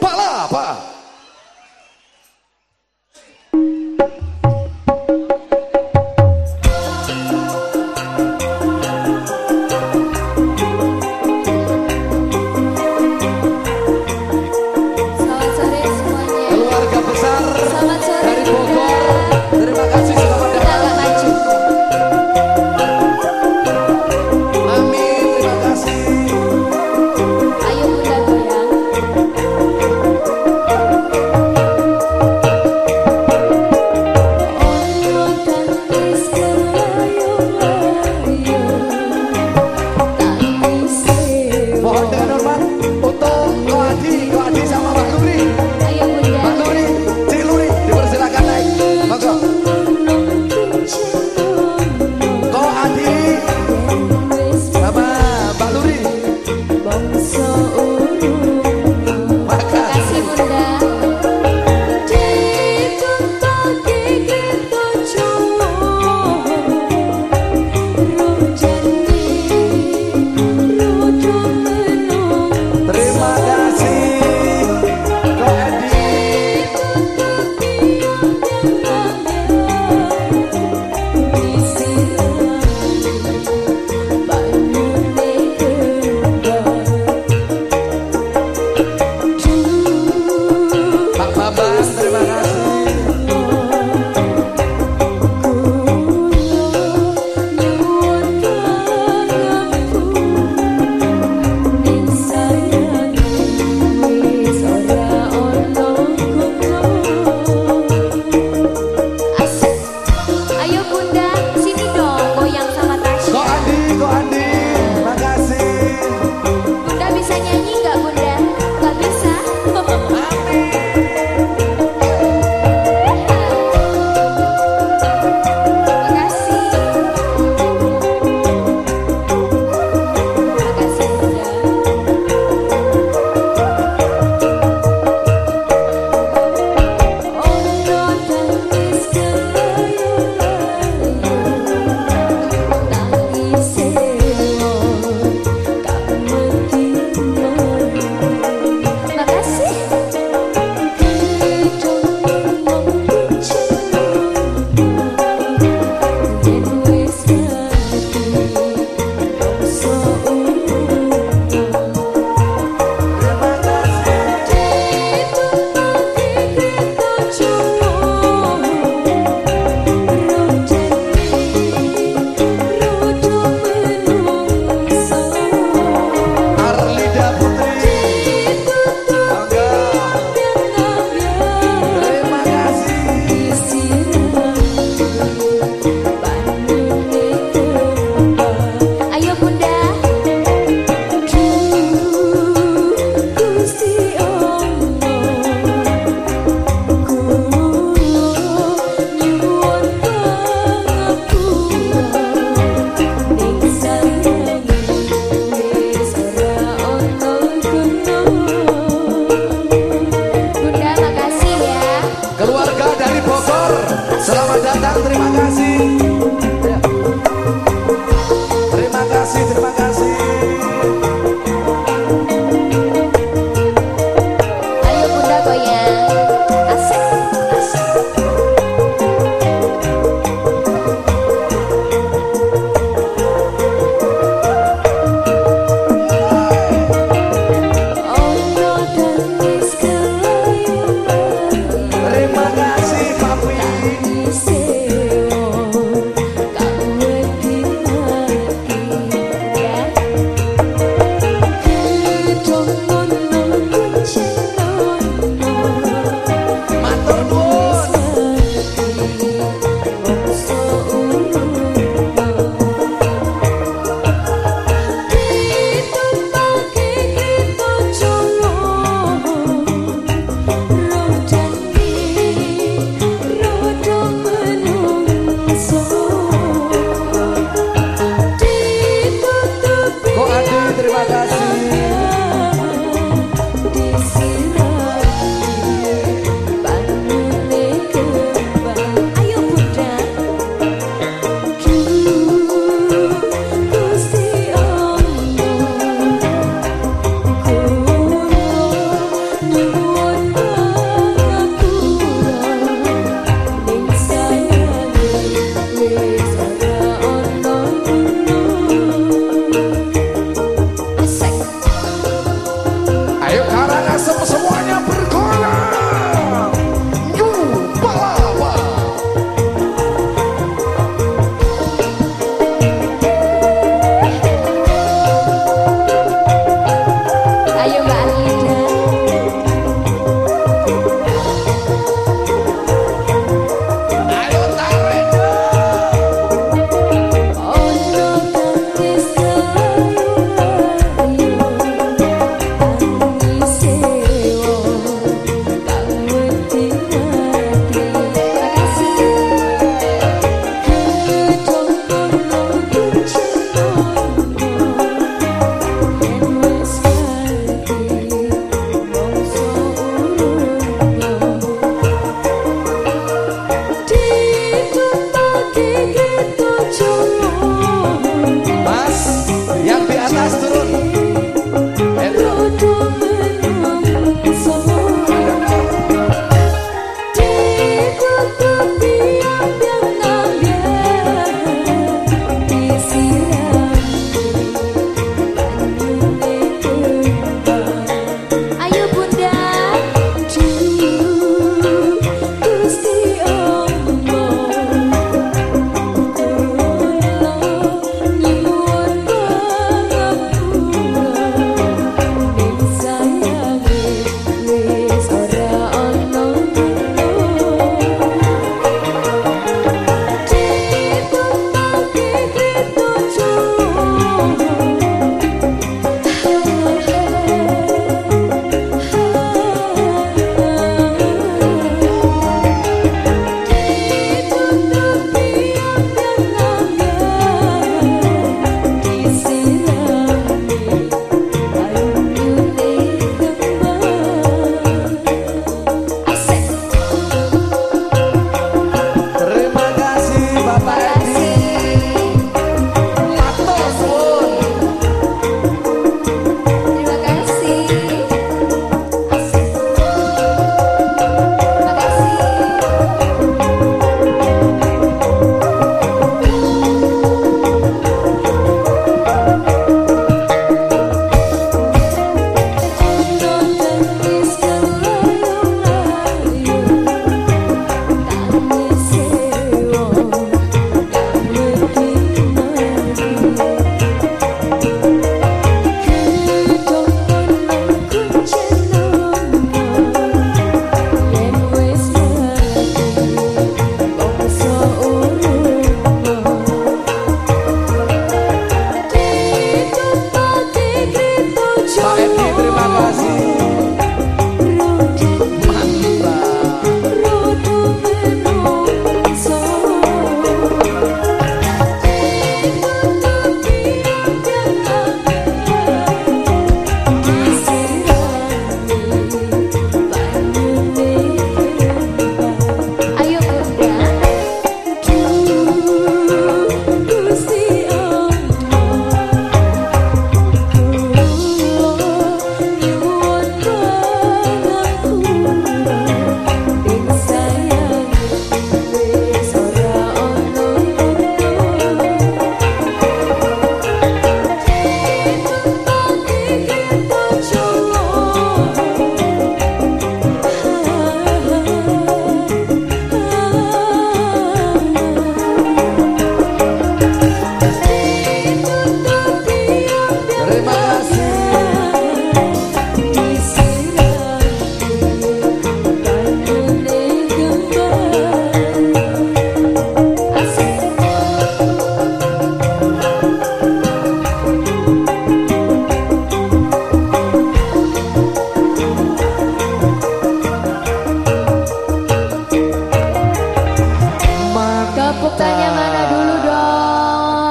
Palavra! dari Bogor. Selamat datang, terima kasih. you.